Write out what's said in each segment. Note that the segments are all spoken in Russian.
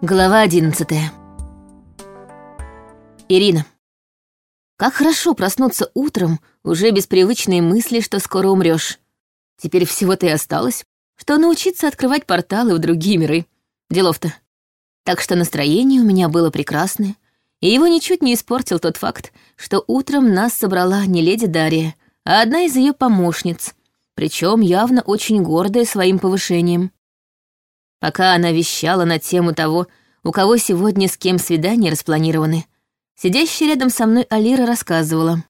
Глава одиннадцатая. Ирина. Как хорошо проснуться утром, уже без привычной мысли, что скоро умрешь. Теперь всего-то и осталось, что научиться открывать порталы в другие миры. Делов-то. Так что настроение у меня было прекрасное, и его ничуть не испортил тот факт, что утром нас собрала не леди Дарья, а одна из ее помощниц, причем явно очень гордая своим повышением. Пока она вещала на тему того, у кого сегодня с кем свидания распланированы, сидящая рядом со мной Алира рассказывала.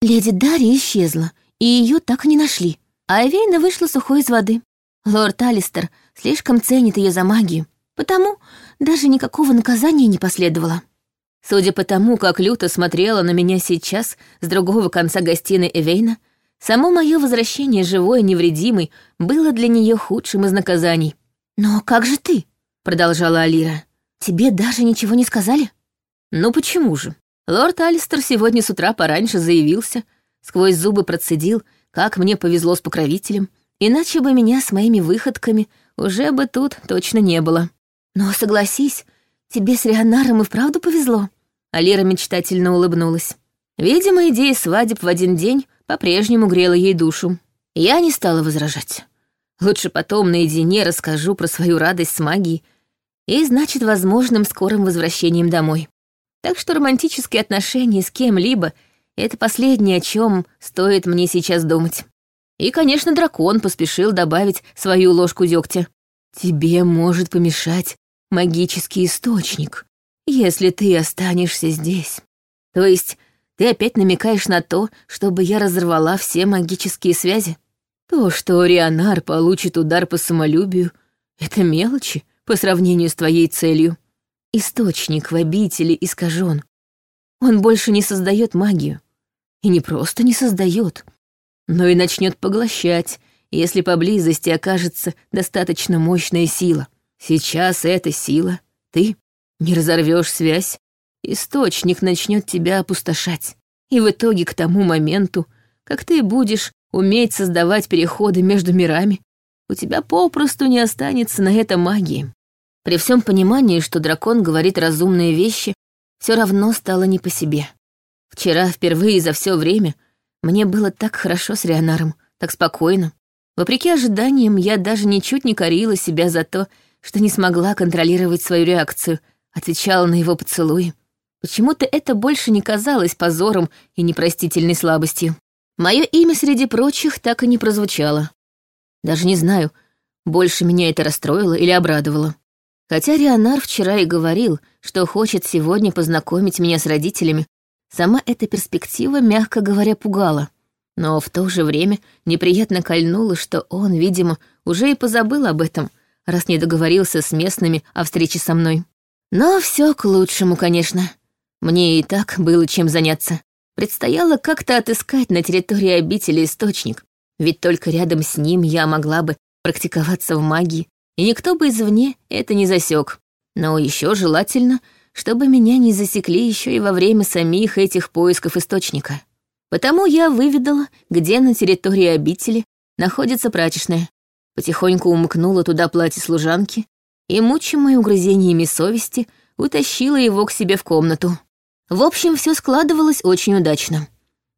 Леди Дарья исчезла, и ее так и не нашли. А Эвейна вышла сухой из воды. Лорд Алистер слишком ценит ее за магию, потому даже никакого наказания не последовало. Судя по тому, как люто смотрела на меня сейчас с другого конца гостиной Эвейна, само мое возвращение живой и невредимой было для нее худшим из наказаний — «Но как же ты?» — продолжала Алира. «Тебе даже ничего не сказали?» «Ну почему же? Лорд Алистер сегодня с утра пораньше заявился, сквозь зубы процедил, как мне повезло с покровителем, иначе бы меня с моими выходками уже бы тут точно не было. Но согласись, тебе с Рионаром и вправду повезло». Алира мечтательно улыбнулась. Видимо, идея свадеб в один день по-прежнему грела ей душу. Я не стала возражать. Лучше потом наедине расскажу про свою радость с магией и, значит, возможным скорым возвращением домой. Так что романтические отношения с кем-либо — это последнее, о чем стоит мне сейчас думать. И, конечно, дракон поспешил добавить свою ложку дегтя. Тебе может помешать магический источник, если ты останешься здесь. То есть ты опять намекаешь на то, чтобы я разорвала все магические связи? То, что Рионар получит удар по самолюбию, это мелочи по сравнению с твоей целью. Источник в обители искажен. Он больше не создает магию. И не просто не создает, но и начнет поглощать, если поблизости окажется достаточно мощная сила. Сейчас эта сила, ты, не разорвешь связь, источник начнет тебя опустошать. И в итоге к тому моменту, как ты будешь уметь создавать переходы между мирами, у тебя попросту не останется на это магии. При всем понимании, что дракон говорит разумные вещи, все равно стало не по себе. Вчера, впервые за все время, мне было так хорошо с Рионаром, так спокойно. Вопреки ожиданиям, я даже ничуть не корила себя за то, что не смогла контролировать свою реакцию, отвечала на его поцелуи. Почему-то это больше не казалось позором и непростительной слабостью. Мое имя среди прочих так и не прозвучало. Даже не знаю, больше меня это расстроило или обрадовало. Хотя Рионар вчера и говорил, что хочет сегодня познакомить меня с родителями, сама эта перспектива, мягко говоря, пугала. Но в то же время неприятно кольнуло, что он, видимо, уже и позабыл об этом, раз не договорился с местными о встрече со мной. Но все к лучшему, конечно. Мне и так было чем заняться. Предстояло как-то отыскать на территории обители источник, ведь только рядом с ним я могла бы практиковаться в магии, и никто бы извне это не засек. Но еще желательно, чтобы меня не засекли еще и во время самих этих поисков источника. Потому я выведала, где на территории обители находится прачечная. Потихоньку умыкнула туда платье служанки и, мучимая угрызениями совести, утащила его к себе в комнату. В общем, все складывалось очень удачно.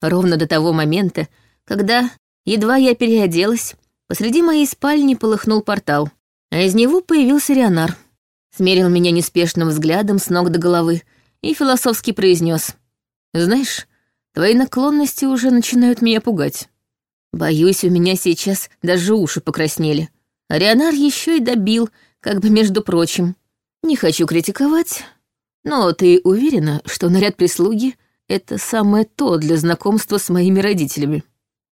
Ровно до того момента, когда, едва я переоделась, посреди моей спальни полыхнул портал, а из него появился Рионар. Смерил меня неспешным взглядом с ног до головы и философски произнес: «Знаешь, твои наклонности уже начинают меня пугать. Боюсь, у меня сейчас даже уши покраснели. А Рионар еще и добил, как бы между прочим. Не хочу критиковать, но ты уверена, что наряд прислуги — это самое то для знакомства с моими родителями?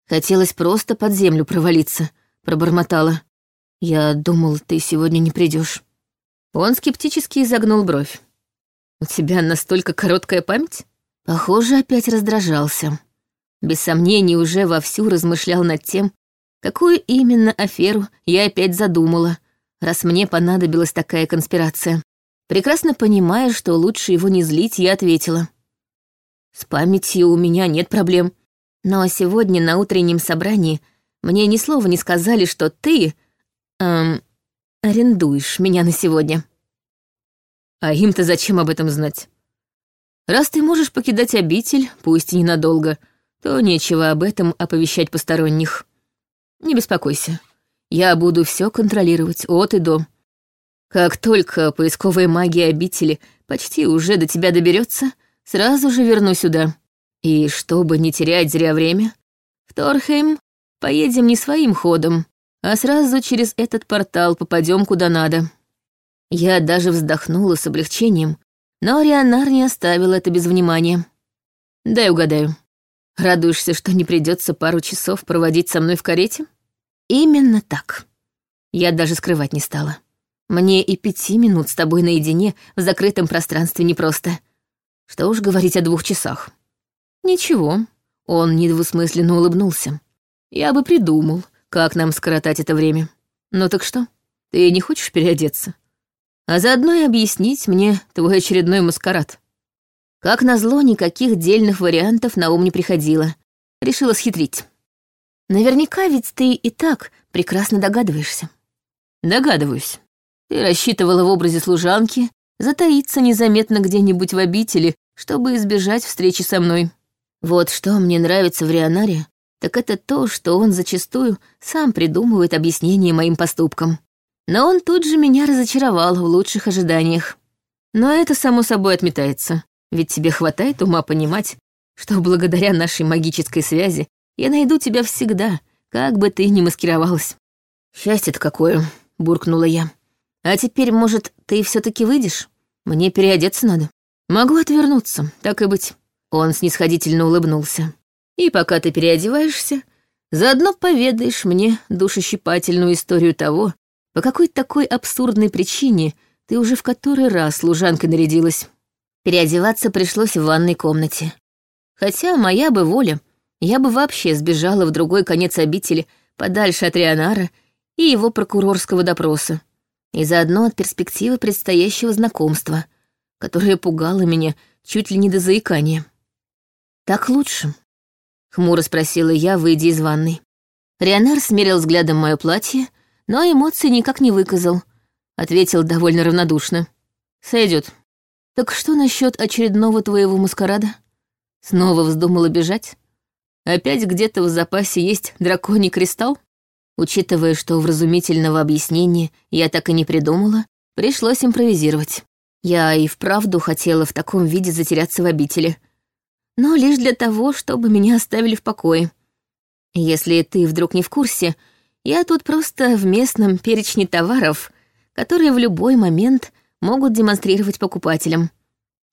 Хотелось просто под землю провалиться, пробормотала. Я думал, ты сегодня не придешь. Он скептически изогнул бровь. У тебя настолько короткая память? Похоже, опять раздражался. Без сомнений уже вовсю размышлял над тем, какую именно аферу я опять задумала, раз мне понадобилась такая конспирация. Прекрасно понимая, что лучше его не злить, я ответила. «С памятью у меня нет проблем. Но сегодня на утреннем собрании мне ни слова не сказали, что ты... Эм, арендуешь меня на сегодня». А им-то зачем об этом знать? Раз ты можешь покидать обитель, пусть и ненадолго, то нечего об этом оповещать посторонних. Не беспокойся. Я буду все контролировать от и до. Как только поисковая магия обители почти уже до тебя доберется, сразу же верну сюда. И чтобы не терять зря время, в Торхейм поедем не своим ходом, а сразу через этот портал попадем куда надо. Я даже вздохнула с облегчением, но Рионар не оставил это без внимания. Дай угадаю. Радуешься, что не придется пару часов проводить со мной в карете? Именно так. Я даже скрывать не стала. Мне и пяти минут с тобой наедине в закрытом пространстве непросто. Что уж говорить о двух часах. Ничего, он недвусмысленно улыбнулся. Я бы придумал, как нам скоротать это время. Ну так что, ты не хочешь переодеться? А заодно и объяснить мне твой очередной маскарад. Как назло, никаких дельных вариантов на ум не приходило. Решила схитрить. Наверняка ведь ты и так прекрасно догадываешься. Догадываюсь. Ты рассчитывала в образе служанки затаиться незаметно где-нибудь в обители, чтобы избежать встречи со мной. Вот что мне нравится в Рионаре, так это то, что он зачастую сам придумывает объяснение моим поступкам. Но он тут же меня разочаровал в лучших ожиданиях. Но это само собой отметается, ведь тебе хватает ума понимать, что благодаря нашей магической связи я найду тебя всегда, как бы ты ни маскировалась. Счастье-то какое, буркнула я. А теперь, может, ты все таки выйдешь? Мне переодеться надо. Могу отвернуться, так и быть. Он снисходительно улыбнулся. И пока ты переодеваешься, заодно поведаешь мне душещипательную историю того, по какой такой абсурдной причине ты уже в который раз служанкой нарядилась. Переодеваться пришлось в ванной комнате. Хотя моя бы воля, я бы вообще сбежала в другой конец обители, подальше от Рионара и его прокурорского допроса, и заодно от перспективы предстоящего знакомства, которое пугало меня чуть ли не до заикания. «Так лучше?» — хмуро спросила я, выйдя из ванной. Рионар смерил взглядом мое платье, но эмоций никак не выказал. Ответил довольно равнодушно. Сойдет. Так что насчет очередного твоего маскарада? Снова вздумала бежать? Опять где-то в запасе есть драконий кристалл? Учитывая, что вразумительного объяснения я так и не придумала, пришлось импровизировать. Я и вправду хотела в таком виде затеряться в обители — но лишь для того, чтобы меня оставили в покое. Если ты вдруг не в курсе, я тут просто в местном перечне товаров, которые в любой момент могут демонстрировать покупателям,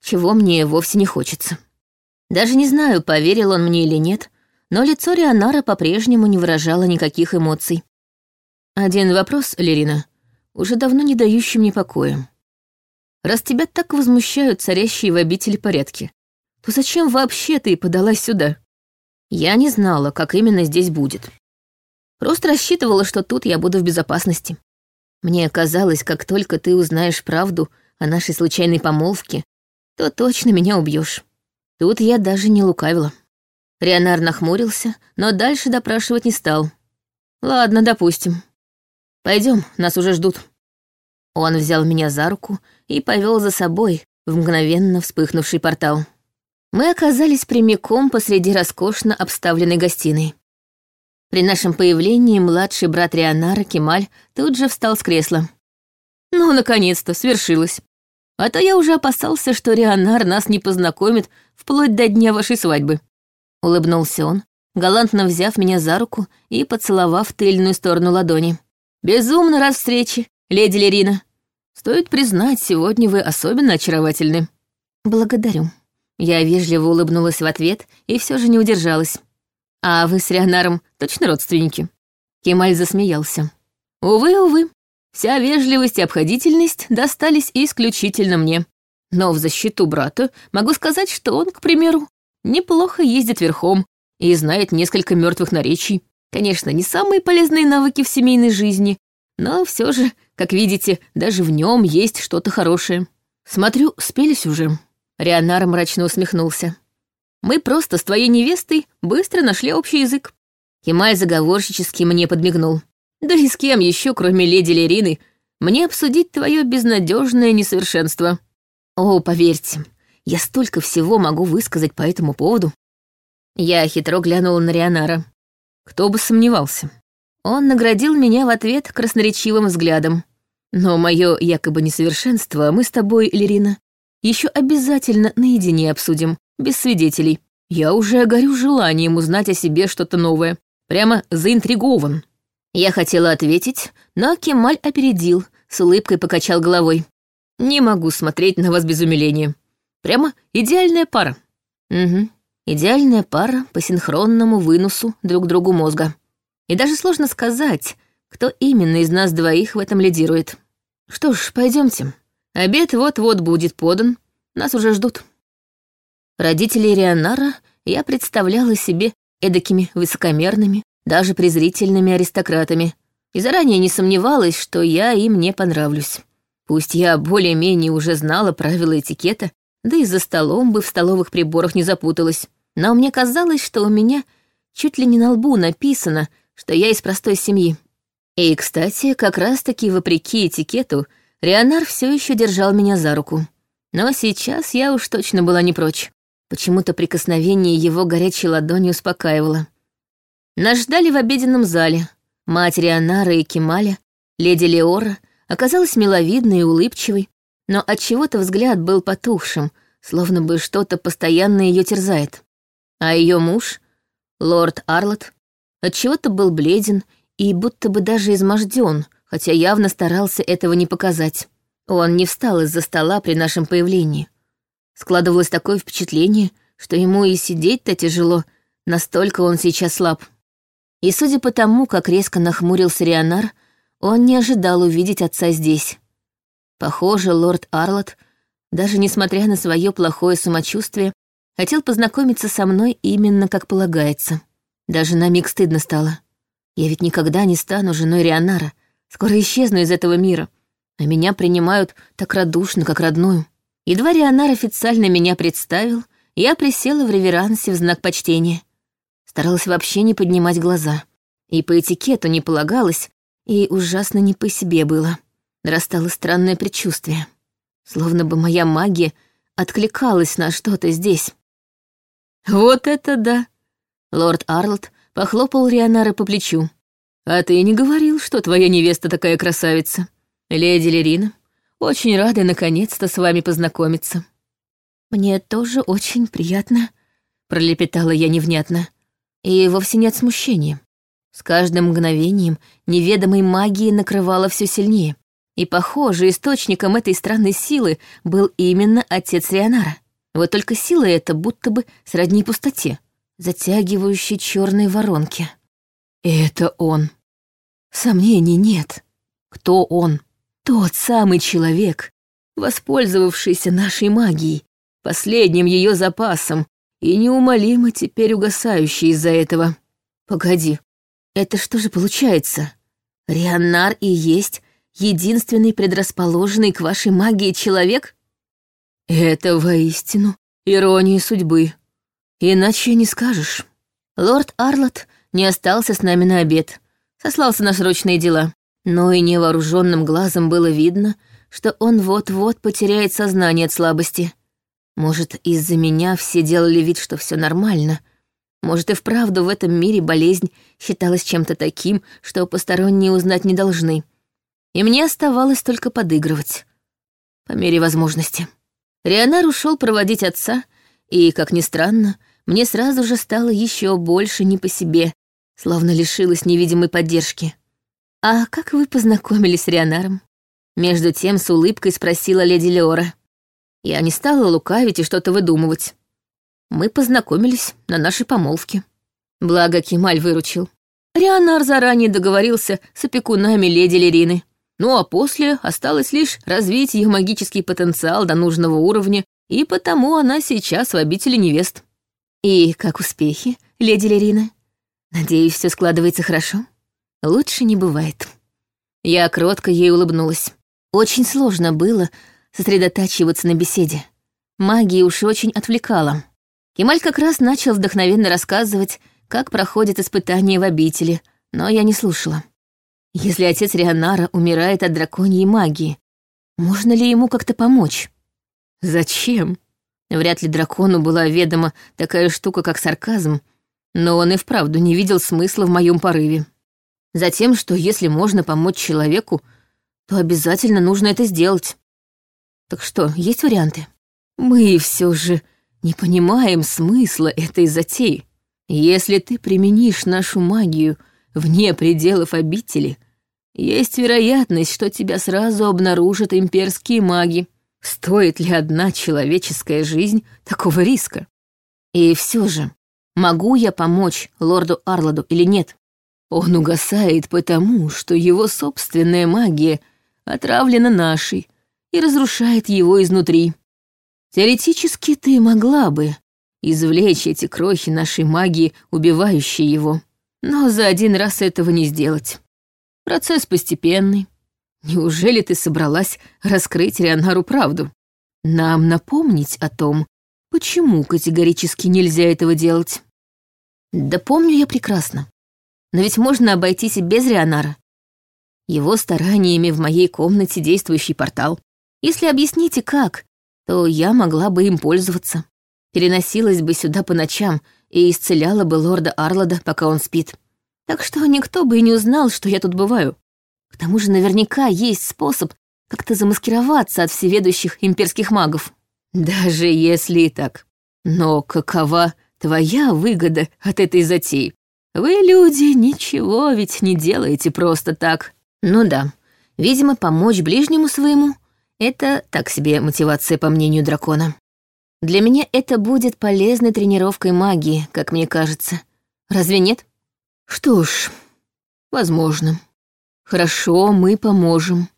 чего мне вовсе не хочется. Даже не знаю, поверил он мне или нет, но лицо Рионара по-прежнему не выражало никаких эмоций. Один вопрос, Лерина, уже давно не дающий мне покоя. Раз тебя так возмущают царящие в обители порядки, то зачем вообще ты подалась сюда? Я не знала, как именно здесь будет. Просто рассчитывала, что тут я буду в безопасности. Мне казалось, как только ты узнаешь правду о нашей случайной помолвке, то точно меня убьешь. Тут я даже не лукавила. Рионар нахмурился, но дальше допрашивать не стал. Ладно, допустим. Пойдем, нас уже ждут. Он взял меня за руку и повел за собой в мгновенно вспыхнувший портал мы оказались прямиком посреди роскошно обставленной гостиной. При нашем появлении младший брат Рионара, Кемаль, тут же встал с кресла. Ну, наконец-то, свершилось. А то я уже опасался, что Рионар нас не познакомит вплоть до дня вашей свадьбы. Улыбнулся он, галантно взяв меня за руку и поцеловав тыльную сторону ладони. «Безумно рад встрече, леди Лерина. Стоит признать, сегодня вы особенно очаровательны». «Благодарю», я вежливо улыбнулась в ответ и все же не удержалась. «А вы с Рионаром точно родственники?» Кемаль засмеялся. «Увы, увы, вся вежливость и обходительность достались исключительно мне. Но в защиту брата могу сказать, что он, к примеру, неплохо ездит верхом и знает несколько мертвых наречий. Конечно, не самые полезные навыки в семейной жизни, но все же, как видите, даже в нем есть что-то хорошее. Смотрю, спелись уже». Рионар мрачно усмехнулся. «Мы просто с твоей невестой быстро нашли общий язык». Кемаль заговорщически мне подмигнул. «Да и с кем еще, кроме леди Лерины, мне обсудить твое безнадежное несовершенство? О, поверьте, я столько всего могу высказать по этому поводу. Я хитро глянула на Рионара. Кто бы сомневался. Он наградил меня в ответ красноречивым взглядом. Но мое якобы несовершенство мы с тобой, Лерина, еще обязательно наедине обсудим, без свидетелей. Я уже горю желанием узнать о себе что-то новое. Прямо заинтригован. Я хотела ответить, но Кемаль опередил, с улыбкой покачал головой. Не могу смотреть на вас без умиления. Прямо идеальная пара. Угу. Идеальная пара по синхронному выносу друг другу мозга. И даже сложно сказать, кто именно из нас двоих в этом лидирует. Что ж, пойдемте. Обед вот-вот будет подан, нас уже ждут. Родителей Рионара я представляла себе эдакими высокомерными, даже презрительными аристократами, и заранее не сомневалась, что я им не понравлюсь. Пусть я более-менее уже знала правила этикета, да и за столом бы в столовых приборах не запуталась, но мне казалось, что у меня чуть ли не на лбу написано, что я из простой семьи. И, кстати, как раз-таки вопреки этикету, Рионар все еще держал меня за руку. Но сейчас я уж точно была не прочь. Почему-то прикосновение его горячей ладони успокаивало. Нас ждали в обеденном зале. Мать Рионара и Кемаля, леди Леора — оказалась миловидной и улыбчивой, но от чего то взгляд был потухшим, словно бы что-то постоянно ее терзает. А ее муж, лорд Арлот, от чего то был бледен и будто бы даже изможден, хотя явно старался этого не показать. Он не встал из-за стола при нашем появлении. Складывалось такое впечатление, что ему и сидеть-то тяжело, настолько он сейчас слаб. И судя по тому, как резко нахмурился Рионар, он не ожидал увидеть отца здесь. Похоже, лорд Арлот, даже несмотря на свое плохое самочувствие, хотел познакомиться со мной именно как полагается. Даже на миг стыдно стало. Я ведь никогда не стану женой Рионара, скоро исчезну из этого мира, а меня принимают так радушно, как родную. Едва Рионар официально меня представил, я присела в реверансе в знак почтения. Старалась вообще не поднимать глаза. И по этикету не полагалось, и ужасно не по себе было. Растало странное предчувствие. Словно бы моя магия откликалась на что-то здесь. «Вот это да!» Лорд Арлот похлопал Рионара по плечу. «А ты не говорил, что твоя невеста такая красавица? Леди Лерина, очень рада наконец-то с вами познакомиться». «Мне тоже очень приятно», — пролепетала я невнятно. И вовсе нет смущения. С каждым мгновением неведомой магии накрывало все сильнее. И, похоже, источником этой странной силы был именно отец Рионара. Вот только сила эта будто бы сродни пустоте, затягивающей черные воронки. Это он. Сомнений нет. Кто он? Тот самый человек, воспользовавшийся нашей магией, последним ее запасом и неумолимо теперь угасающий из-за этого. Погоди, это что же получается? Рианнар и есть единственный предрасположенный к вашей магии человек? Это воистину ирония судьбы. Иначе не скажешь. Лорд Арлот не остался с нами на обед, сослался на срочные дела. Но и невооруженным глазом было видно, что он вот-вот потеряет сознание от слабости. Может, из-за меня все делали вид, что все нормально, может, и вправду в этом мире болезнь считалась чем-то таким, что посторонние узнать не должны. И мне оставалось только подыгрывать. По мере возможности. Рионар ушел проводить отца, и, как ни странно, мне сразу же стало еще больше не по себе, словно лишилась невидимой поддержки. «А как вы познакомились с Рионаром?» Между тем с улыбкой спросила леди Леора. Я не стала лукавить и что-то выдумывать. Мы познакомились на нашей помолвке. Благо Кемаль выручил. Рионар заранее договорился с опекунами леди Лерины. Ну а после осталось лишь развить ее магический потенциал до нужного уровня, и потому она сейчас в обители невест. И как успехи, леди Лерина? Надеюсь, все складывается хорошо? Лучше не бывает. Я кротко ей улыбнулась. Очень сложно было сосредотачиваться на беседе. Магия уж очень отвлекала. Кемаль как раз начал вдохновенно рассказывать, как проходит испытание в обители, но я не слушала. Если отец Рионара умирает от драконьей магии, можно ли ему как-то помочь? Зачем? Вряд ли дракону была ведома такая штука, как сарказм, но он и вправду не видел смысла в моем порыве. Затем, что если можно помочь человеку, то обязательно нужно это сделать. Так что, есть варианты? Мы все же не понимаем смысла этой затеи. Если ты применишь нашу магию вне пределов обители, есть вероятность, что тебя сразу обнаружат имперские маги. Стоит ли одна человеческая жизнь такого риска? И все же, могу я помочь лорду Арладу или нет? Он угасает потому, что его собственная магия отравлена нашей и разрушает его изнутри. Теоретически ты могла бы извлечь эти крохи нашей магии, убивающей его. Но за один раз этого не сделать. Процесс постепенный. Неужели ты собралась раскрыть Рионару правду? Нам напомнить о том, почему категорически нельзя этого делать? Да помню я прекрасно. Но ведь можно обойтись и без Рионара. Его стараниями в моей комнате действующий портал. Если объясните как, то я могла бы им пользоваться. Переносилась бы сюда по ночам и исцеляла бы лорда Арлада, пока он спит. Так что никто бы и не узнал, что я тут бываю. К тому же наверняка есть способ как-то замаскироваться от всеведущих имперских магов. Даже если и так. Но какова твоя выгода от этой затеи? Вы, люди, ничего ведь не делаете просто так. Ну да, видимо, помочь ближнему своему — это так себе мотивация, по мнению дракона. Для меня это будет полезной тренировкой магии, как мне кажется. Разве нет? Что ж, возможно. Хорошо, мы поможем.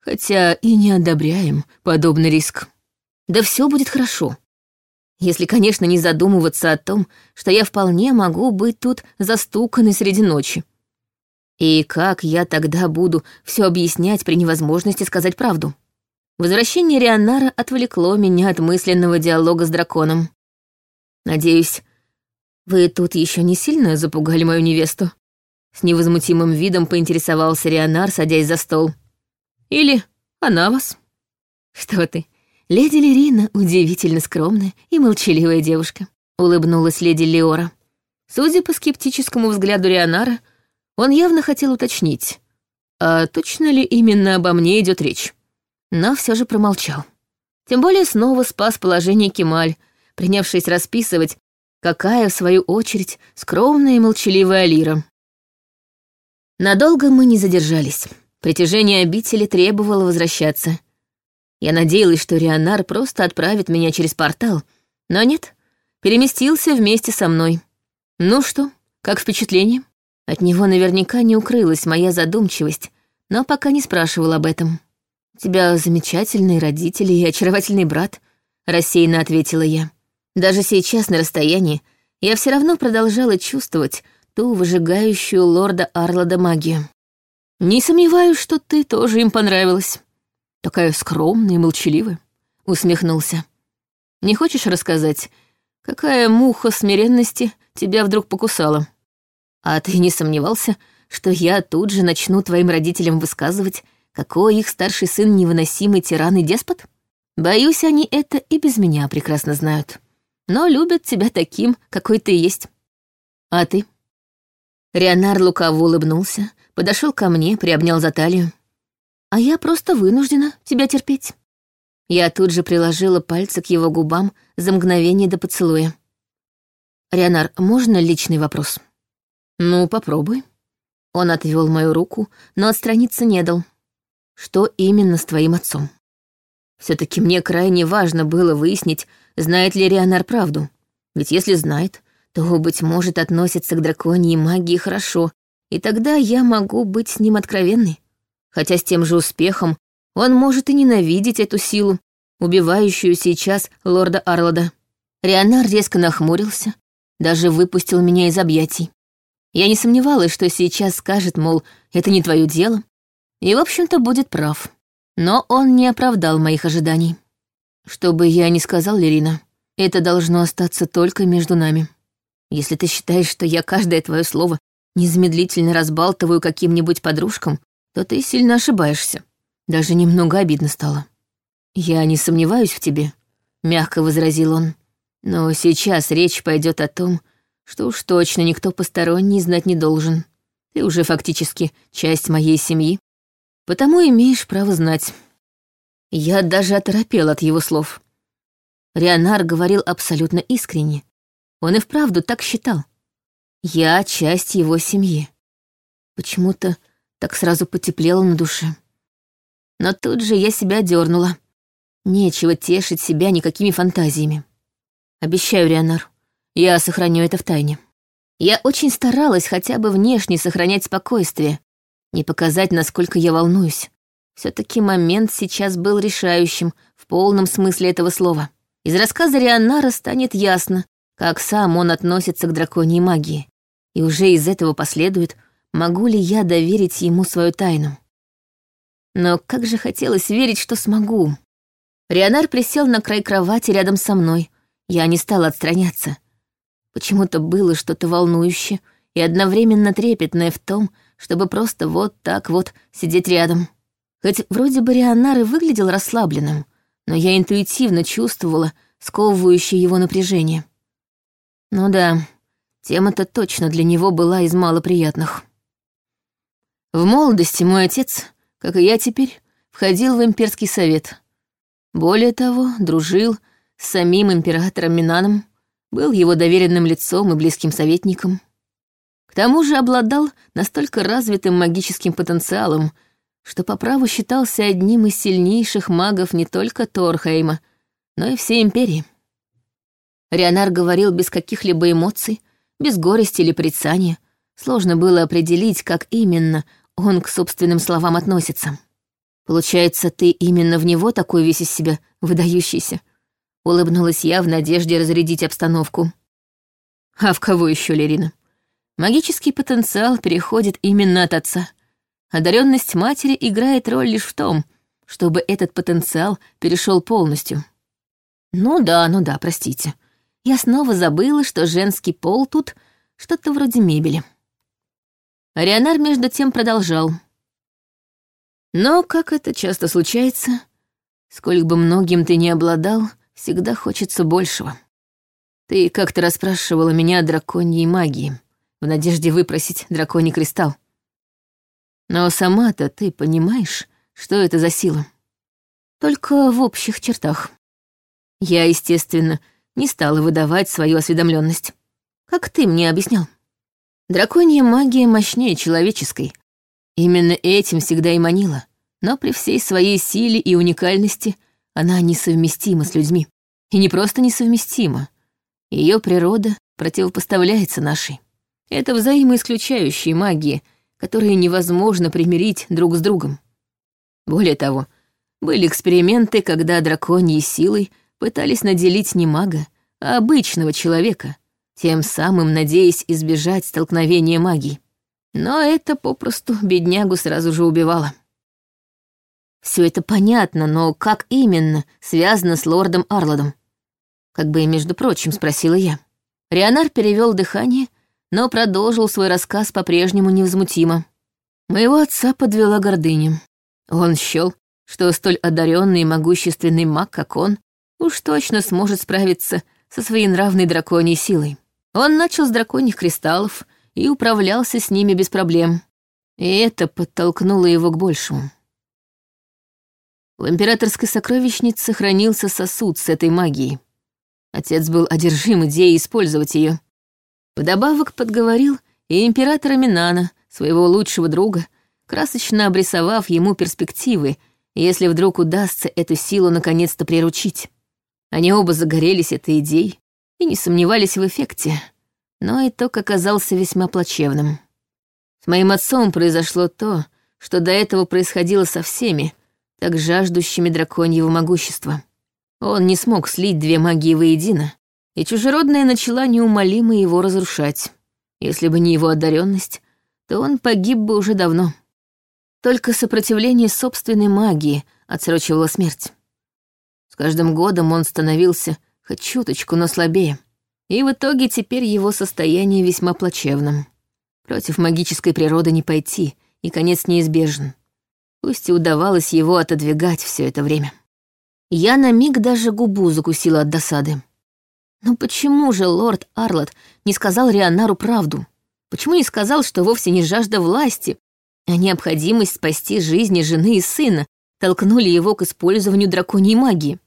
Хотя и не одобряем подобный риск. Да все будет хорошо. Если, конечно, не задумываться о том, что я вполне могу быть тут застуканной среди ночи. И как я тогда буду все объяснять при невозможности сказать правду? Возвращение Рионара отвлекло меня от мысленного диалога с драконом. Надеюсь, вы тут еще не сильно запугали мою невесту? С невозмутимым видом поинтересовался Рионар, садясь за стол. Или она вас? Что ты? Леди Лерина удивительно скромная и молчаливая девушка, улыбнулась леди Леора. Судя по скептическому взгляду Рионара, он явно хотел уточнить, а точно ли именно обо мне идет речь но все же промолчал. Тем более снова спас положение Кемаль, принявшись расписывать, какая, в свою очередь, скромная и молчаливая Алира. Надолго мы не задержались. Притяжение обители требовало возвращаться. Я надеялась, что Рионар просто отправит меня через портал, но нет, переместился вместе со мной. Ну что, как впечатление? От него наверняка не укрылась моя задумчивость, но пока не спрашивал об этом тебя замечательные родители и очаровательный брат», — рассеянно ответила я. Даже сейчас на расстоянии я все равно продолжала чувствовать ту выжигающую лорда Арлада магию. «Не сомневаюсь, что ты тоже им понравилась. Такая скромная и молчаливая», — усмехнулся. «Не хочешь рассказать, какая муха смиренности тебя вдруг покусала? А ты не сомневался, что я тут же начну твоим родителям высказывать, какой их старший сын невыносимый тиран и деспот? Боюсь, они это и без меня прекрасно знают. Но любят тебя таким, какой ты есть. А ты? Рионар лукаво улыбнулся, подошел ко мне, приобнял за талию. А я просто вынуждена тебя терпеть. Я тут же приложила пальцы к его губам за мгновение до поцелуя. «Рионар, можно личный вопрос?» «Ну, попробуй». Он отвел мою руку, но отстраниться не дал. Что именно с твоим отцом? все таки мне крайне важно было выяснить, знает ли Рионар правду. Ведь если знает, то, быть может, относится к драконьей магии хорошо, и тогда я могу быть с ним откровенной. Хотя с тем же успехом он может и ненавидеть эту силу, убивающую сейчас лорда Арлода. Рионар резко нахмурился, даже выпустил меня из объятий. Я не сомневалась, что сейчас скажет, мол, это не твое дело, и, в общем-то, будет прав. Но он не оправдал моих ожиданий. Что бы я ни сказал, Лерина, это должно остаться только между нами. Если ты считаешь, что я каждое твое слово незамедлительно разбалтываю каким-нибудь подружкам, то ты сильно ошибаешься. Даже немного обидно стало. Я не сомневаюсь в тебе, — мягко возразил он. «Но сейчас речь пойдет о том, что уж точно никто посторонний знать не должен. Ты уже фактически часть моей семьи, потому имеешь право знать». Я даже оторопел от его слов. Рионар говорил абсолютно искренне. Он и вправду так считал. Я часть его семьи. Почему-то так сразу потеплело на душе. Но тут же я себя дернула. Нечего тешить себя никакими фантазиями. Обещаю, Рионар, я сохраню это в тайне. Я очень старалась хотя бы внешне сохранять спокойствие, не показать, насколько я волнуюсь. все таки момент сейчас был решающим в полном смысле этого слова. Из рассказа Рионара станет ясно, как сам он относится к драконьей магии. И уже из этого последует, могу ли я доверить ему свою тайну. Но как же хотелось верить, что смогу. Рионар присел на край кровати рядом со мной. Я не стала отстраняться. Почему-то было что-то волнующее и одновременно трепетное в том, чтобы просто вот так вот сидеть рядом. Хоть вроде бы Рионар и выглядел расслабленным, но я интуитивно чувствовала сковывающее его напряжение. Ну да, тема-то точно для него была из малоприятных. В молодости мой отец, как и я теперь, входил в имперский совет. Более того, дружил с самим императором Минаном, был его доверенным лицом и близким советником. К тому же обладал настолько развитым магическим потенциалом, что по праву считался одним из сильнейших магов не только Торхейма, но и всей империи. Рионар говорил без каких-либо эмоций, без горести или порицания. Сложно было определить, как именно он к собственным словам относится. «Получается, ты именно в него такой весь из себя выдающийся?» Улыбнулась я в надежде разрядить обстановку. «А в кого еще, Лерина?» Магический потенциал переходит именно от отца. Одаренность матери играет роль лишь в том, чтобы этот потенциал перешел полностью. Ну да, ну да, простите я снова забыла, что женский пол тут что-то вроде мебели. Рионар между тем продолжал. Но, как это часто случается, сколько бы многим ты не обладал, всегда хочется большего. Ты как-то расспрашивала меня о драконьей магии, в надежде выпросить драконий кристалл. Но сама-то ты понимаешь, что это за сила? Только в общих чертах. Я, естественно, не стала выдавать свою осведомленность. Как ты мне объяснял? Драконья магия мощнее человеческой. Именно этим всегда и манила. Но при всей своей силе и уникальности она несовместима с людьми. И не просто несовместима. Ее природа противопоставляется нашей. Это взаимоисключающие магии, которые невозможно примирить друг с другом. Более того, были эксперименты, когда драконьей силой — пытались наделить не мага, а обычного человека, тем самым надеясь избежать столкновения магии. Но это попросту беднягу сразу же убивало. Все это понятно, но как именно связано с лордом Арлодом? Как бы, между прочим, спросила я. Рионар перевел дыхание, но продолжил свой рассказ по-прежнему невозмутимо. Моего отца подвела гордыня. Он счел, что столь одаренный и могущественный маг, как он, уж точно сможет справиться со своей нравной драконьей силой. Он начал с драконьих кристаллов и управлялся с ними без проблем. И это подтолкнуло его к большему. В императорской сокровищнице хранился сосуд с этой магией. Отец был одержим идеей использовать ее. Вдобавок подговорил и императора Минана, своего лучшего друга, красочно обрисовав ему перспективы, если вдруг удастся эту силу наконец-то приручить. Они оба загорелись этой идеей и не сомневались в эффекте, но итог оказался весьма плачевным. С моим отцом произошло то, что до этого происходило со всеми, так жаждущими драконьего могущества. Он не смог слить две магии воедино, и чужеродная начала неумолимо его разрушать. Если бы не его одаренность, то он погиб бы уже давно. Только сопротивление собственной магии отсрочивало смерть. С каждым годом он становился хоть чуточку, но слабее. И в итоге теперь его состояние весьма плачевным. Против магической природы не пойти, и конец неизбежен. Пусть и удавалось его отодвигать все это время. Я на миг даже губу закусила от досады. Но почему же лорд Арлот не сказал Рионару правду? Почему не сказал, что вовсе не жажда власти, а необходимость спасти жизни жены и сына толкнули его к использованию драконьей магии?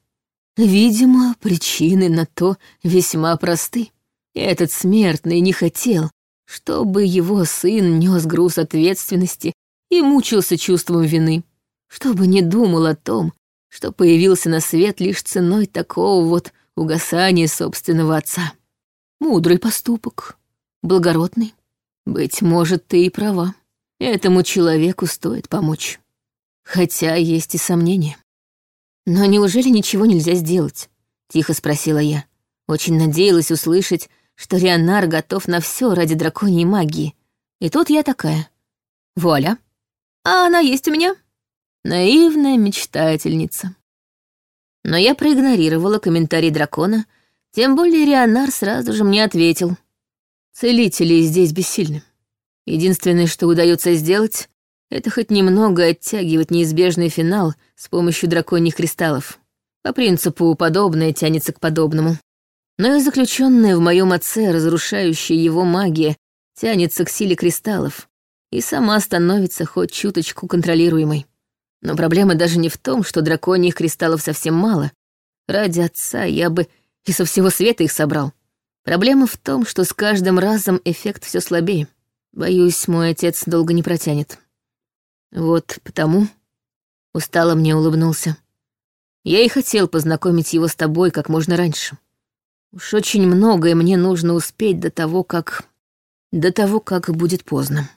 Видимо, причины на то весьма просты. Этот смертный не хотел, чтобы его сын нес груз ответственности и мучился чувством вины, чтобы не думал о том, что появился на свет лишь ценой такого вот угасания собственного отца. Мудрый поступок, благородный. Быть может, ты и права. Этому человеку стоит помочь. Хотя есть и сомнения. Но неужели ничего нельзя сделать? Тихо спросила я. Очень надеялась услышать, что Рионар готов на все ради драконьей магии. И тут я такая. Вуаля. А она есть у меня. Наивная мечтательница. Но я проигнорировала комментарий дракона, тем более Рионар сразу же мне ответил. Целители здесь бессильны. Единственное, что удается сделать, это хоть немного оттягивать неизбежный финал с помощью драконьих кристаллов. По принципу «подобное тянется к подобному». Но и заключенная в моем отце разрушающая его магия тянется к силе кристаллов и сама становится хоть чуточку контролируемой. Но проблема даже не в том, что драконьих кристаллов совсем мало. Ради отца я бы и со всего света их собрал. Проблема в том, что с каждым разом эффект все слабее. Боюсь, мой отец долго не протянет. Вот потому устало мне улыбнулся. Я и хотел познакомить его с тобой как можно раньше. Уж очень многое мне нужно успеть до того, как... до того, как будет поздно.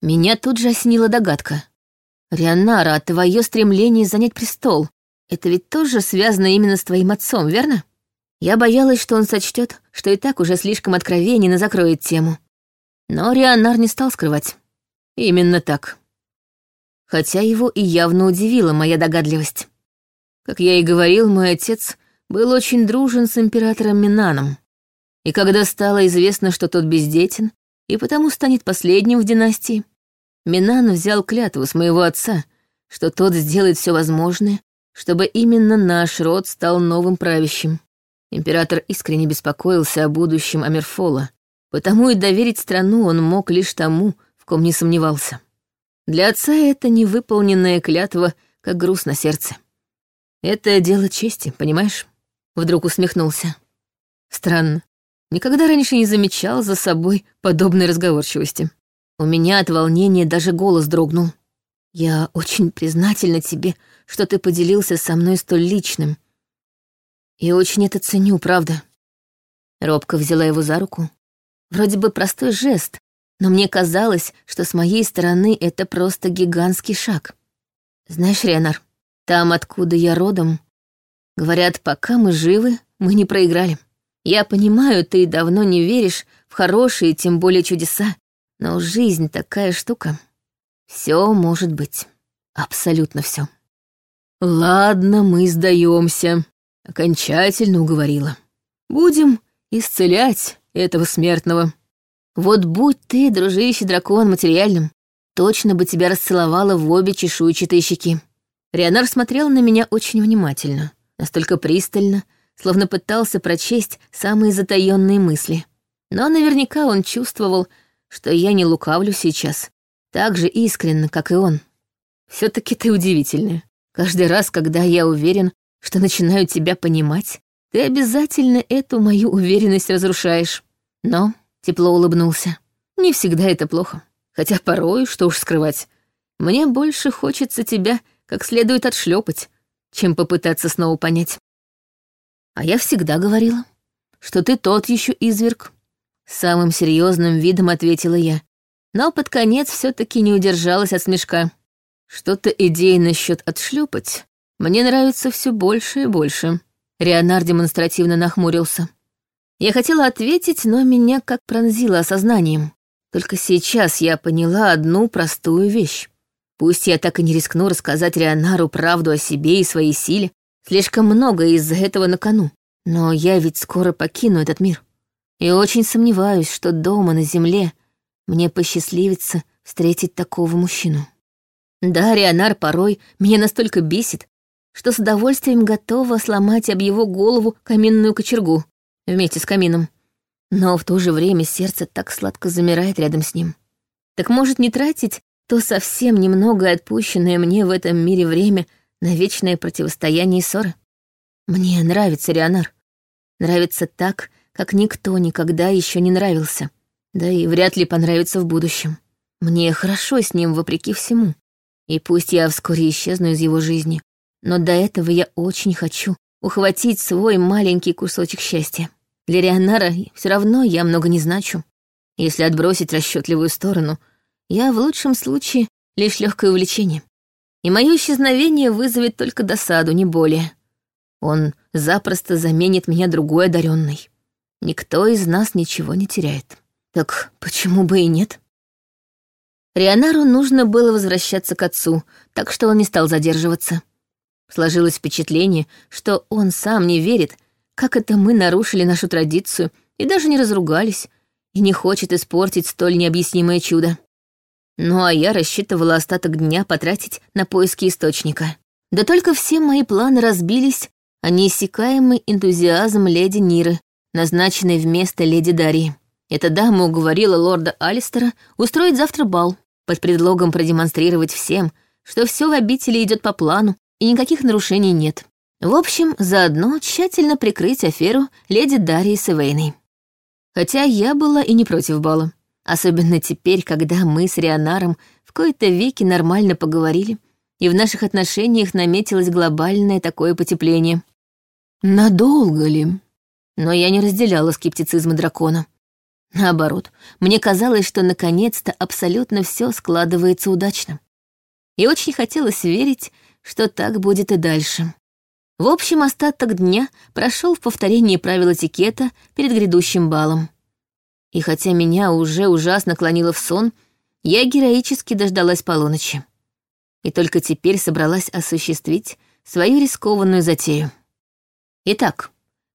Меня тут же осенила догадка. Рианара, твое стремление занять престол — это ведь тоже связано именно с твоим отцом, верно? Я боялась, что он сочтет, что и так уже слишком откровенен и закроет тему. Но Рианар не стал скрывать. Именно так. Хотя его и явно удивила моя догадливость. Как я и говорил, мой отец был очень дружен с императором Минаном. И когда стало известно, что тот бездетен, и потому станет последним в династии, Минан взял клятву с моего отца, что тот сделает все возможное, чтобы именно наш род стал новым правящим. Император искренне беспокоился о будущем Амерфола, потому и доверить страну он мог лишь тому, в ком не сомневался. Для отца это невыполненная клятва, как груз на сердце. Это дело чести, понимаешь? Вдруг усмехнулся. Странно. Никогда раньше не замечал за собой подобной разговорчивости. У меня от волнения даже голос дрогнул. Я очень признательна тебе, что ты поделился со мной столь личным, и очень это ценю, правда. Робко взяла его за руку. Вроде бы простой жест, но мне казалось, что с моей стороны это просто гигантский шаг. Знаешь, Ренар, там, откуда я родом, говорят, пока мы живы, мы не проиграли. Я понимаю, ты давно не веришь в хорошие, тем более чудеса, но жизнь такая штука. Все может быть. Абсолютно все. Ладно, мы сдаемся, окончательно уговорила. Будем исцелять этого смертного. Вот будь ты, дружище дракон, материальным, точно бы тебя расцеловала в обе чешуйчатые щеки. Рионар смотрел на меня очень внимательно, настолько пристально, словно пытался прочесть самые затаённые мысли. Но наверняка он чувствовал, что я не лукавлю сейчас, так же искренне, как и он. все таки ты удивительная. Каждый раз, когда я уверен, что начинаю тебя понимать, ты обязательно эту мою уверенность разрушаешь. Но тепло улыбнулся. Не всегда это плохо. Хотя порой, что уж скрывать, мне больше хочется тебя как следует отшлепать, чем попытаться снова понять. А я всегда говорила, что ты тот еще изверг. Самым серьезным видом ответила я, но под конец все таки не удержалась от смешка. Что-то идея насчет отшлепать мне нравится все больше и больше. Рионар демонстративно нахмурился. Я хотела ответить, но меня как пронзило осознанием. Только сейчас я поняла одну простую вещь. Пусть я так и не рискну рассказать Рионару правду о себе и своей силе, слишком много из-за этого на кону. Но я ведь скоро покину этот мир. И очень сомневаюсь, что дома на земле мне посчастливится встретить такого мужчину. Да, Рионар порой меня настолько бесит, что с удовольствием готова сломать об его голову каминную кочергу вместе с камином. Но в то же время сердце так сладко замирает рядом с ним. Так может не тратить то совсем немного отпущенное мне в этом мире время на вечное противостояние и ссоры? Мне нравится Рионар. Нравится так, как никто никогда еще не нравился. Да и вряд ли понравится в будущем. Мне хорошо с ним вопреки всему. И пусть я вскоре исчезну из его жизни, но до этого я очень хочу ухватить свой маленький кусочек счастья. Для Рионара все равно я много не значу. Если отбросить расчетливую сторону, я в лучшем случае лишь легкое увлечение. И мое исчезновение вызовет только досаду, не более. Он запросто заменит меня другой одаренной. Никто из нас ничего не теряет. Так почему бы и нет? Рионару нужно было возвращаться к отцу, так что он не стал задерживаться. Сложилось впечатление, что он сам не верит, как это мы нарушили нашу традицию и даже не разругались, и не хочет испортить столь необъяснимое чудо. Ну а я рассчитывала остаток дня потратить на поиски источника. Да только все мои планы разбились а неиссякаемый энтузиазм леди Ниры, назначенной вместо леди Дарьи. Эта дама уговорила лорда Алистера устроить завтра бал, под предлогом продемонстрировать всем, что все в обители идет по плану и никаких нарушений нет. В общем, заодно тщательно прикрыть аферу леди Дарьи с Эвейной. Хотя я была и не против бала. Особенно теперь, когда мы с Рионаром в кои-то веки нормально поговорили, и в наших отношениях наметилось глобальное такое потепление. Надолго ли? Но я не разделяла скептицизма дракона. Наоборот, мне казалось, что наконец-то абсолютно все складывается удачно. И очень хотелось верить, что так будет и дальше. В общем, остаток дня прошел в повторении правил этикета перед грядущим балом. И хотя меня уже ужасно клонило в сон, я героически дождалась полуночи. И только теперь собралась осуществить свою рискованную затею. Итак,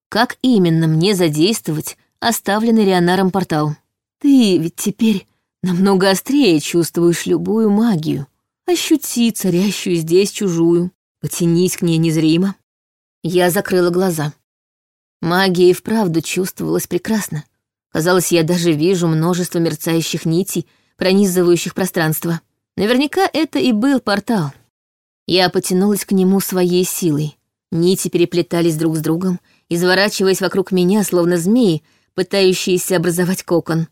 как именно мне задействовать оставленный Рионаром портал? Ты ведь теперь намного острее чувствуешь любую магию. Ощути царящую здесь чужую, потянись к ней незримо. Я закрыла глаза. Магия и вправду чувствовалась прекрасно. Казалось, я даже вижу множество мерцающих нитей, пронизывающих пространство. Наверняка это и был портал. Я потянулась к нему своей силой. Нити переплетались друг с другом, изворачиваясь вокруг меня, словно змеи, пытающиеся образовать кокон.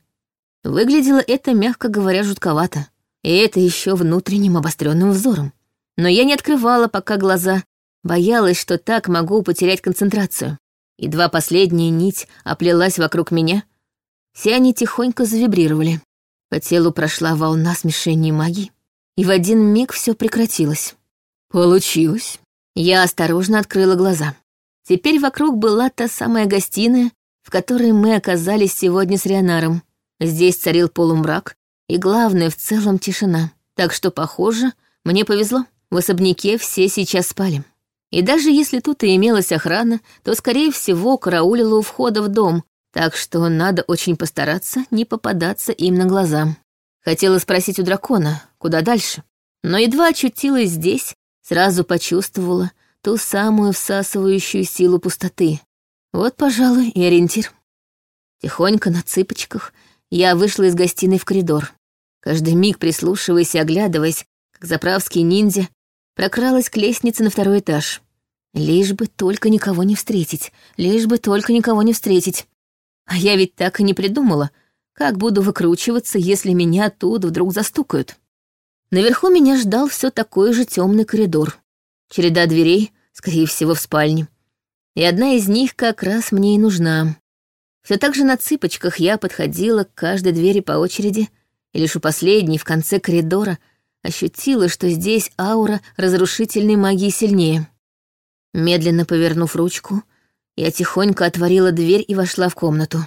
Выглядело это, мягко говоря, жутковато. И это еще внутренним обостренным взором. Но я не открывала пока глаза, боялась, что так могу потерять концентрацию. Едва последняя нить оплелась вокруг меня, все они тихонько завибрировали. По телу прошла волна смешения магии, и в один миг все прекратилось. «Получилось», я осторожно открыла глаза. Теперь вокруг была та самая гостиная, в которой мы оказались сегодня с Рионаром. Здесь царил полумрак, и главное, в целом тишина. Так что, похоже, мне повезло. В особняке все сейчас спали. И даже если тут и имелась охрана, то, скорее всего, караулила у входа в дом, так что надо очень постараться не попадаться им на глаза. Хотела спросить у дракона, куда дальше, но едва очутилась здесь, Сразу почувствовала ту самую всасывающую силу пустоты. Вот, пожалуй, и ориентир. Тихонько на цыпочках я вышла из гостиной в коридор. Каждый миг прислушиваясь и оглядываясь, как заправский ниндзя, прокралась к лестнице на второй этаж. Лишь бы только никого не встретить, лишь бы только никого не встретить. А я ведь так и не придумала, как буду выкручиваться, если меня тут вдруг застукают. Наверху меня ждал все такой же темный коридор. Череда дверей, скорее всего, в спальне. И одна из них как раз мне и нужна. Все так же на цыпочках я подходила к каждой двери по очереди, и лишь у последней, в конце коридора, ощутила, что здесь аура разрушительной магии сильнее. Медленно повернув ручку, я тихонько отворила дверь и вошла в комнату.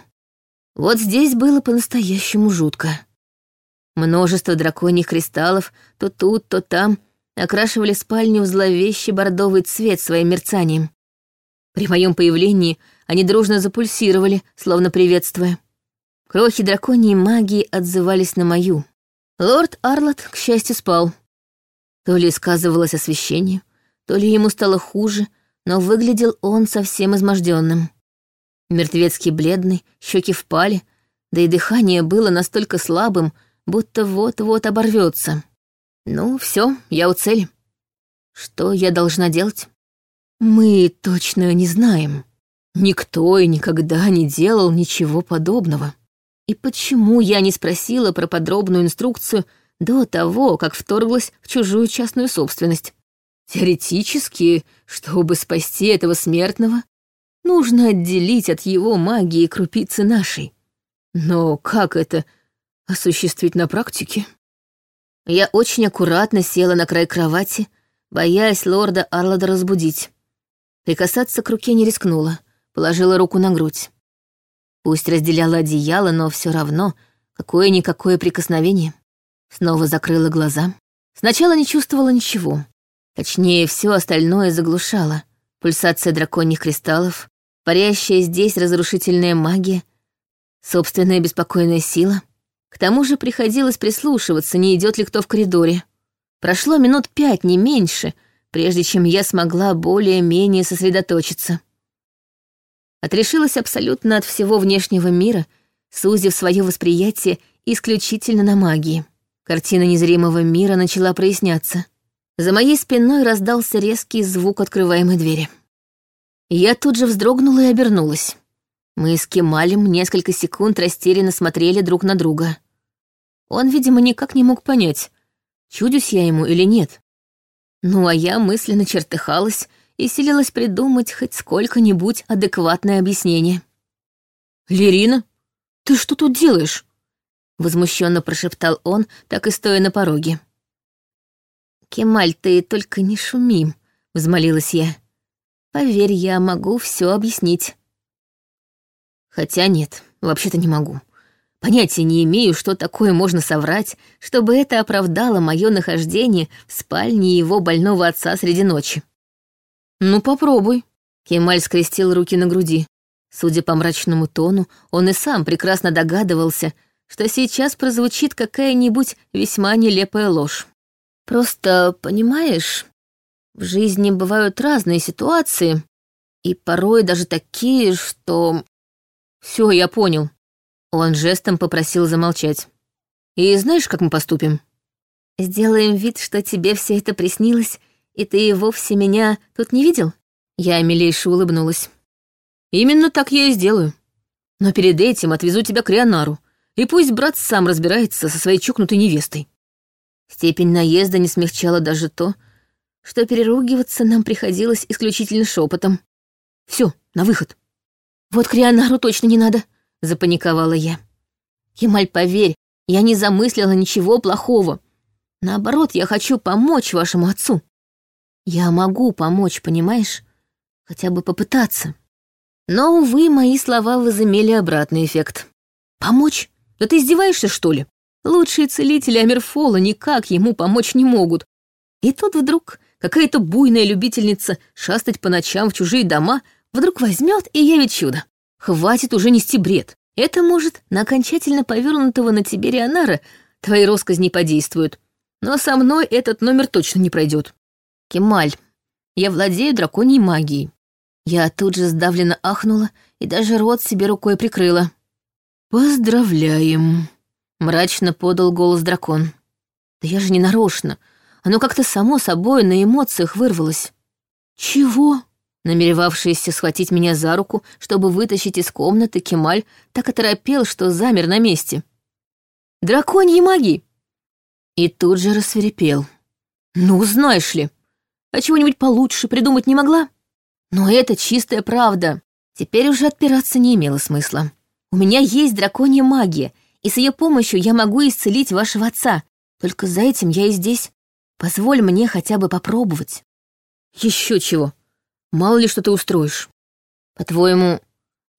Вот здесь было по-настоящему жутко. Множество драконьих кристаллов то тут, то там окрашивали спальню в зловещий бордовый цвет своим мерцанием. При моем появлении они дружно запульсировали, словно приветствуя. Крохи драконьей магии отзывались на мою. Лорд Арлот, к счастью, спал. То ли сказывалось освещение, то ли ему стало хуже, но выглядел он совсем изможденным. Мертвецкий бледный, щеки впали, да и дыхание было настолько слабым, будто вот-вот оборвется. Ну, все, я у цели. Что я должна делать? Мы точно не знаем. Никто и никогда не делал ничего подобного. И почему я не спросила про подробную инструкцию до того, как вторглась в чужую частную собственность? Теоретически, чтобы спасти этого смертного, нужно отделить от его магии крупицы нашей. Но как это осуществить на практике? Я очень аккуратно села на край кровати, боясь лорда Арлада разбудить. Прикасаться к руке не рискнула, положила руку на грудь. Пусть разделяла одеяло, но все равно какое-никакое прикосновение. Снова закрыла глаза. Сначала не чувствовала ничего. Точнее, все остальное заглушало. Пульсация драконьих кристаллов, парящая здесь разрушительная магия, собственная беспокойная сила. К тому же приходилось прислушиваться, не идет ли кто в коридоре. Прошло минут пять, не меньше, прежде чем я смогла более-менее сосредоточиться. Отрешилась абсолютно от всего внешнего мира, сузив свое восприятие исключительно на магии. Картина незримого мира начала проясняться. За моей спиной раздался резкий звук открываемой двери. Я тут же вздрогнула и обернулась. Мы с Кемалем несколько секунд растерянно смотрели друг на друга. Он, видимо, никак не мог понять, чудюсь я ему или нет. Ну а я мысленно чертыхалась и силилась придумать хоть сколько-нибудь адекватное объяснение. «Лерина, ты что тут делаешь?» Возмущенно прошептал он, так и стоя на пороге. «Кемаль, ты только не шуми», — взмолилась я. «Поверь, я могу все объяснить». Хотя нет, вообще-то не могу. Понятия не имею, что такое можно соврать, чтобы это оправдало мое нахождение в спальне его больного отца среди ночи. «Ну, попробуй». Кемаль скрестил руки на груди. Судя по мрачному тону, он и сам прекрасно догадывался, что сейчас прозвучит какая-нибудь весьма нелепая ложь. «Просто, понимаешь, в жизни бывают разные ситуации, и порой даже такие, что все, я понял. Он жестом попросил замолчать. И знаешь, как мы поступим? Сделаем вид, что тебе все это приснилось, и ты вовсе меня тут не видел? Я милейше улыбнулась. Именно так я и сделаю. Но перед этим отвезу тебя к Рионару, и пусть брат сам разбирается со своей чукнутой невестой. Степень наезда не смягчала даже то, что переругиваться нам приходилось исключительно шепотом. Все, на выход. «Вот к Рионару точно не надо», — запаниковала я. «Емаль, поверь, я не замыслила ничего плохого. Наоборот, я хочу помочь вашему отцу. Я могу помочь, понимаешь? Хотя бы попытаться». Но, увы, мои слова возымели обратный эффект. «Помочь? Да ты издеваешься, что ли? Лучшие целители Амирфола никак ему помочь не могут. И тут вдруг какая-то буйная любительница шастать по ночам в чужие дома — Вдруг возьмет и явит чудо. Хватит уже нести бред. Это, может, на окончательно повернутого на тебе Рионара твои росказни подействуют. Но со мной этот номер точно не пройдет. Кемаль, я владею драконьей магией. Я тут же сдавленно ахнула и даже рот себе рукой прикрыла. «Поздравляем», — мрачно подал голос дракон. «Да я же не нарочно. Оно как-то само собой на эмоциях вырвалось». «Чего?» Намеревавшийся схватить меня за руку, чтобы вытащить из комнаты, Кемаль так оторопел, что замер на месте. «Драконьи маги!» И тут же рассверепел. «Ну, знаешь ли, а чего-нибудь получше придумать не могла? Но это чистая правда. Теперь уже отпираться не имело смысла. У меня есть драконья магия, и с ее помощью я могу исцелить вашего отца. Только за этим я и здесь. Позволь мне хотя бы попробовать». Еще чего. Мало ли что ты устроишь. По-твоему,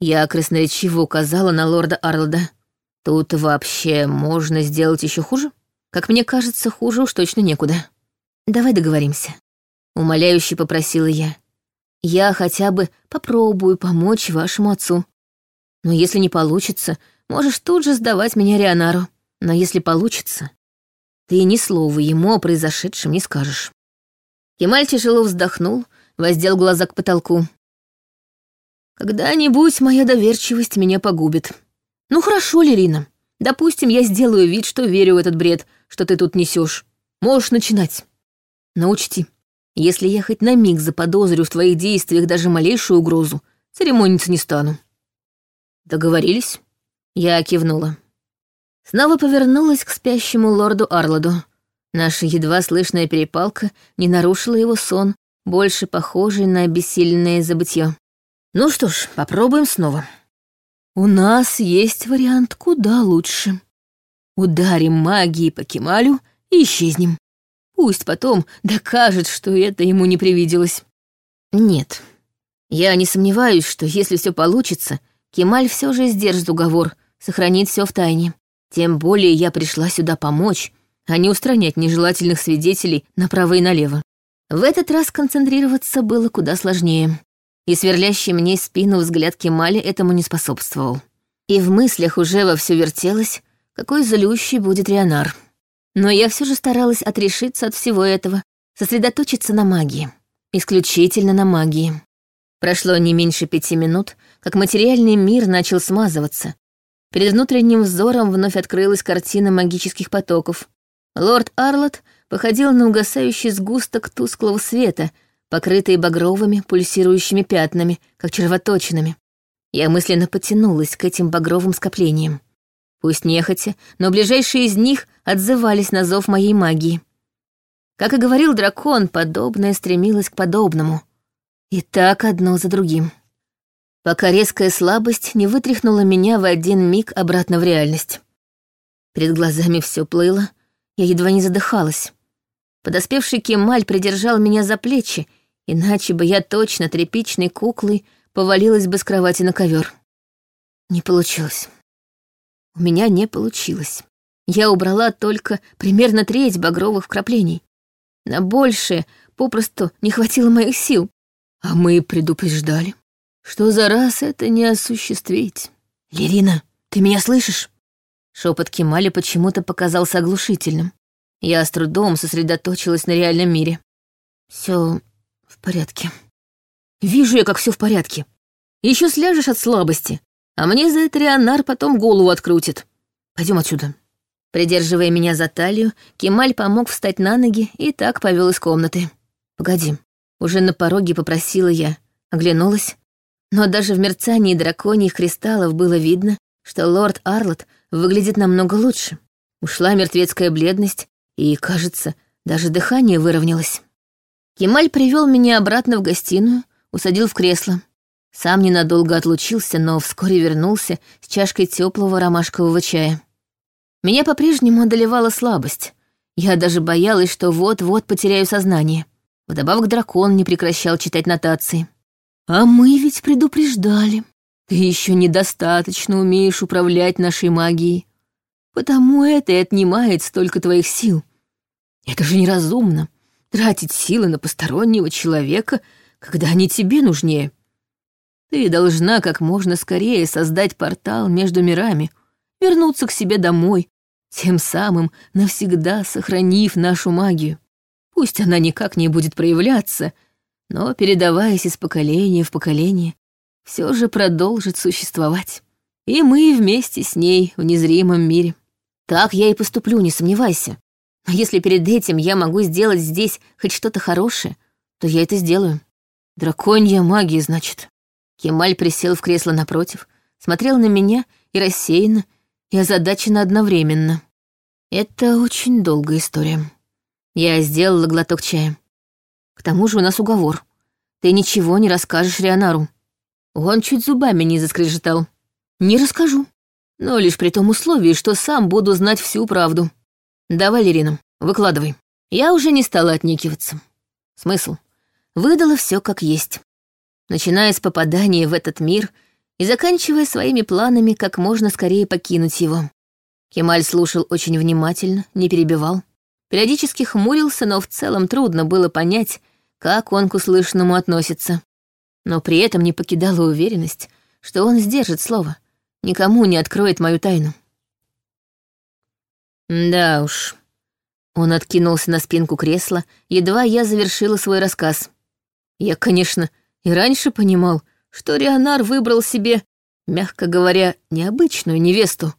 я красноречиво указала на лорда Арлда. Тут вообще можно сделать еще хуже? Как мне кажется, хуже уж точно некуда. Давай договоримся. Умоляюще попросила я. Я хотя бы попробую помочь вашему отцу. Но если не получится, можешь тут же сдавать меня Рионару. Но если получится, ты ни слова ему о произошедшем не скажешь. Кемаль тяжело вздохнул, воздел глаза к потолку. «Когда-нибудь моя доверчивость меня погубит. Ну хорошо, Лерина, допустим, я сделаю вид, что верю в этот бред, что ты тут несешь. Можешь начинать. Но учти, если я хоть на миг заподозрю в твоих действиях даже малейшую угрозу, церемониться не стану». «Договорились?» Я кивнула. Снова повернулась к спящему лорду Арладу. Наша едва слышная перепалка не нарушила его сон, больше похожий на обессиленное забытье. Ну что ж, попробуем снова. У нас есть вариант куда лучше. Ударим магией по Кемалю и исчезнем. Пусть потом докажет, что это ему не привиделось. Нет, я не сомневаюсь, что если все получится, Кемаль все же сдержит уговор, сохранит все в тайне. Тем более я пришла сюда помочь, а не устранять нежелательных свидетелей направо и налево. В этот раз концентрироваться было куда сложнее, и сверлящий мне спину взгляд Кемали этому не способствовал. И в мыслях уже вовсю вертелось, какой злющий будет Рионар. Но я все же старалась отрешиться от всего этого, сосредоточиться на магии. Исключительно на магии. Прошло не меньше пяти минут, как материальный мир начал смазываться. Перед внутренним взором вновь открылась картина магических потоков. Лорд Арлот походил на угасающий сгусток тусклого света, покрытый багровыми пульсирующими пятнами, как червоточинами. Я мысленно потянулась к этим багровым скоплениям. Пусть нехотя, но ближайшие из них отзывались на зов моей магии. Как и говорил дракон, подобное стремилось к подобному. И так одно за другим. Пока резкая слабость не вытряхнула меня в один миг обратно в реальность. Перед глазами все плыло, я едва не задыхалась. Подоспевший Кемаль придержал меня за плечи, иначе бы я точно тряпичной куклой повалилась бы с кровати на ковер. Не получилось. У меня не получилось. Я убрала только примерно треть багровых вкраплений. На большее попросту не хватило моих сил. А мы предупреждали, что за раз это не осуществить. «Лерина, ты меня слышишь?» Шепот Кемали почему-то показался оглушительным. Я с трудом сосредоточилась на реальном мире. Все в порядке. Вижу я, как все в порядке. Еще сляжешь от слабости, а мне за это Рионар потом голову открутит. Пойдем отсюда. Придерживая меня за талию, Кемаль помог встать на ноги и так повел из комнаты. Погоди, уже на пороге попросила я, оглянулась, но даже в мерцании драконьих кристаллов было видно, что лорд Арлот выглядит намного лучше. Ушла мертвецкая бледность, и, кажется, даже дыхание выровнялось. Кемаль привел меня обратно в гостиную, усадил в кресло. Сам ненадолго отлучился, но вскоре вернулся с чашкой теплого ромашкового чая. Меня по-прежнему одолевала слабость. Я даже боялась, что вот-вот потеряю сознание. Вдобавок дракон не прекращал читать нотации. «А мы ведь предупреждали. Ты еще недостаточно умеешь управлять нашей магией. Потому это и отнимает столько твоих сил. Это же неразумно — тратить силы на постороннего человека, когда они тебе нужнее. Ты должна как можно скорее создать портал между мирами, вернуться к себе домой, тем самым навсегда сохранив нашу магию. Пусть она никак не будет проявляться, но, передаваясь из поколения в поколение, все же продолжит существовать. И мы вместе с ней в незримом мире. Так я и поступлю, не сомневайся. Но если перед этим я могу сделать здесь хоть что-то хорошее, то я это сделаю. Драконья магия, значит. Кемаль присел в кресло напротив, смотрел на меня и рассеянно, и озадаченно одновременно. Это очень долгая история. Я сделала глоток чая. К тому же у нас уговор. Ты ничего не расскажешь Рионару. Он чуть зубами не заскрежетал. Не расскажу. Но лишь при том условии, что сам буду знать всю правду. Давай, Лерина, выкладывай. Я уже не стала отнекиваться. Смысл? Выдала все как есть. Начиная с попадания в этот мир и заканчивая своими планами как можно скорее покинуть его. Кемаль слушал очень внимательно, не перебивал. Периодически хмурился, но в целом трудно было понять, как он к услышанному относится. Но при этом не покидала уверенность, что он сдержит слово, никому не откроет мою тайну. Да уж, Он откинулся на спинку кресла, едва я завершила свой рассказ. Я, конечно, и раньше понимал, что Рионар выбрал себе, мягко говоря, необычную невесту,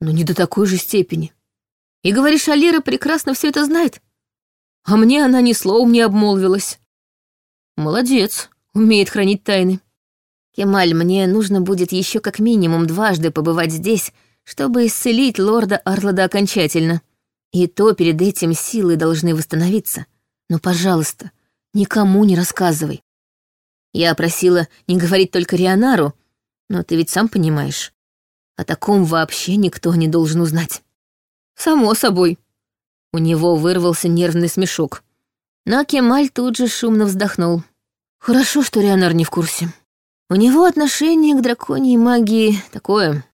но не до такой же степени. И говоришь, Алира прекрасно все это знает? А мне она ни словом не обмолвилась. Молодец, умеет хранить тайны. Кемаль, мне нужно будет еще как минимум дважды побывать здесь, чтобы исцелить лорда Арлада окончательно. И то перед этим силы должны восстановиться. Но, пожалуйста, никому не рассказывай. Я просила не говорить только Рионару, но ты ведь сам понимаешь. О таком вообще никто не должен узнать. Само собой. У него вырвался нервный смешок. Но Кемаль тут же шумно вздохнул. Хорошо, что Рионар не в курсе. У него отношение к драконьей магии такое.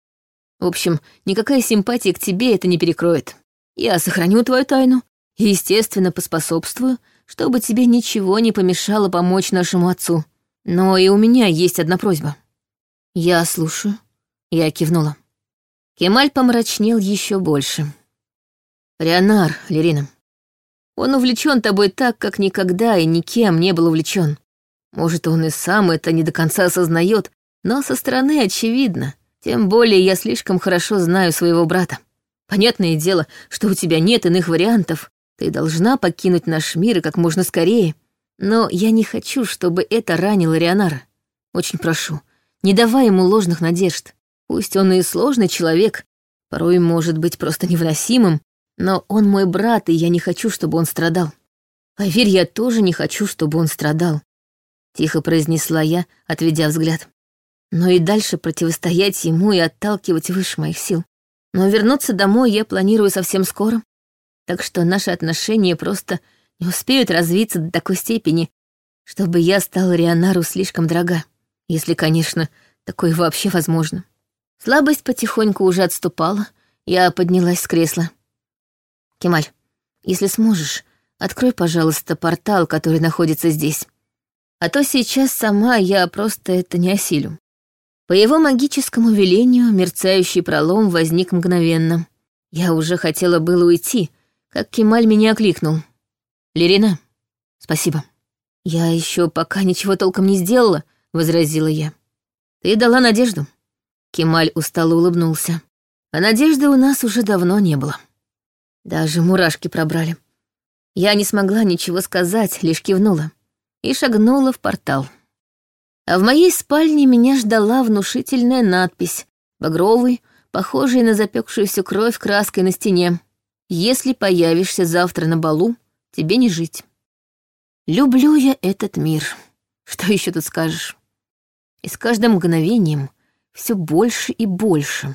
В общем, никакая симпатия к тебе это не перекроет. Я сохраню твою тайну и, естественно, поспособствую, чтобы тебе ничего не помешало помочь нашему отцу. Но и у меня есть одна просьба. Я слушаю. Я кивнула. Кемаль помрачнел еще больше. Рионар, Лерина. Он увлечен тобой так, как никогда и никем не был увлечен. Может, он и сам это не до конца осознает, но со стороны очевидно. Тем более я слишком хорошо знаю своего брата. Понятное дело, что у тебя нет иных вариантов. Ты должна покинуть наш мир и как можно скорее. Но я не хочу, чтобы это ранило Рионара. Очень прошу, не давай ему ложных надежд. Пусть он и сложный человек, порой может быть просто невыносимым, но он мой брат, и я не хочу, чтобы он страдал. Поверь, я тоже не хочу, чтобы он страдал. Тихо произнесла я, отведя взгляд. Но и дальше противостоять ему и отталкивать выше моих сил. Но вернуться домой я планирую совсем скоро, так что наши отношения просто не успеют развиться до такой степени, чтобы я стала Рионару слишком дорога, если, конечно, такое вообще возможно. Слабость потихоньку уже отступала, я поднялась с кресла. «Кемаль, если сможешь, открой, пожалуйста, портал, который находится здесь. А то сейчас сама я просто это не осилю». По его магическому велению мерцающий пролом возник мгновенно. Я уже хотела было уйти, как Кемаль меня окликнул. «Лерина, спасибо». «Я еще пока ничего толком не сделала», — возразила я. «Ты дала надежду». Кемаль устало улыбнулся. А надежды у нас уже давно не было. Даже мурашки пробрали. Я не смогла ничего сказать, лишь кивнула. И шагнула в портал. А в моей спальне меня ждала внушительная надпись, багровый, похожий на запекшуюся кровь краской на стене. «Если появишься завтра на балу, тебе не жить. Люблю я этот мир. Что еще тут скажешь? И с каждым мгновением все больше и больше.